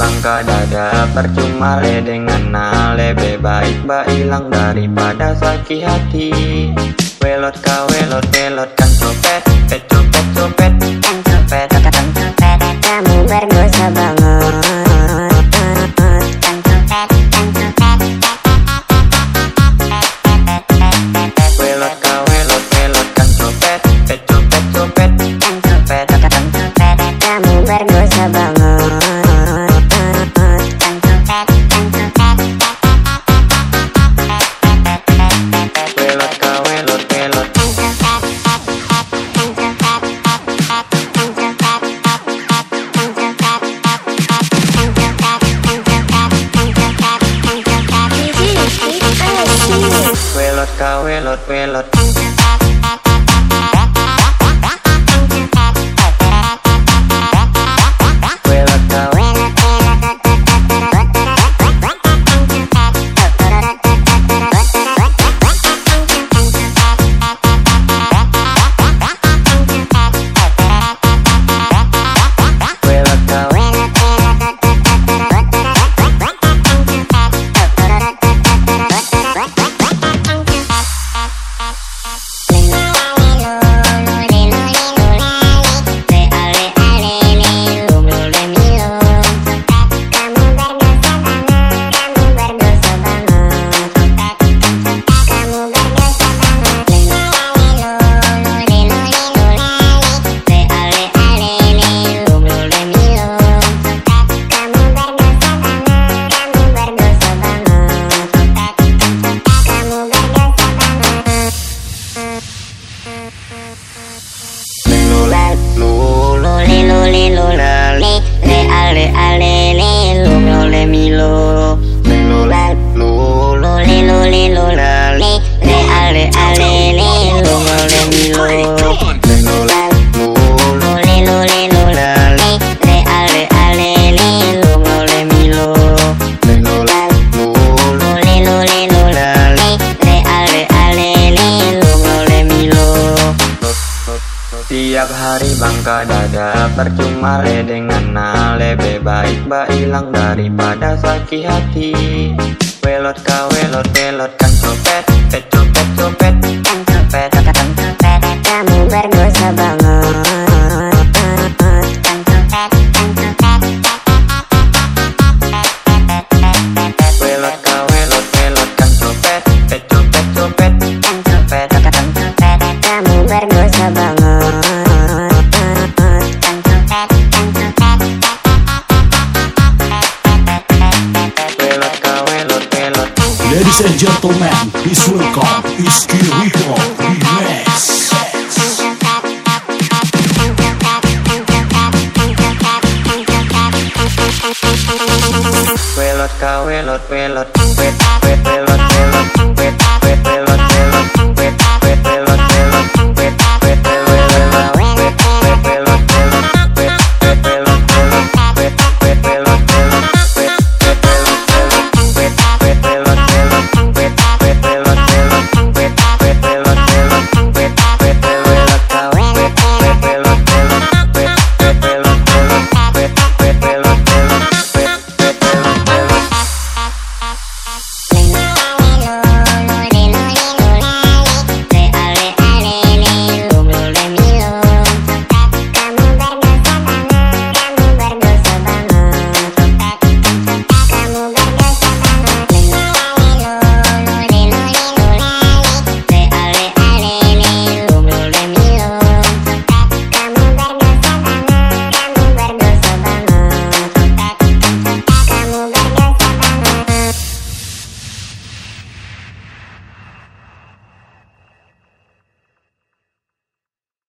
langkah dada Percuma le dengan nale Lebih baik ba hilang daripada sakit hati. Welot ka welot welot kan copet. กาเวลดเวลด Lulule, lulule, lulale, le ale ale le, lulole mi lulule. Tiap hari bangka dada percuma le dengan nale Baik ba hilang daripada sakit hati. Welot ka welot welot kan copet Pet copet copet. and gentlemen, please welcome Iskiriko Remix. Wilot ka, wilot, wilot, wilot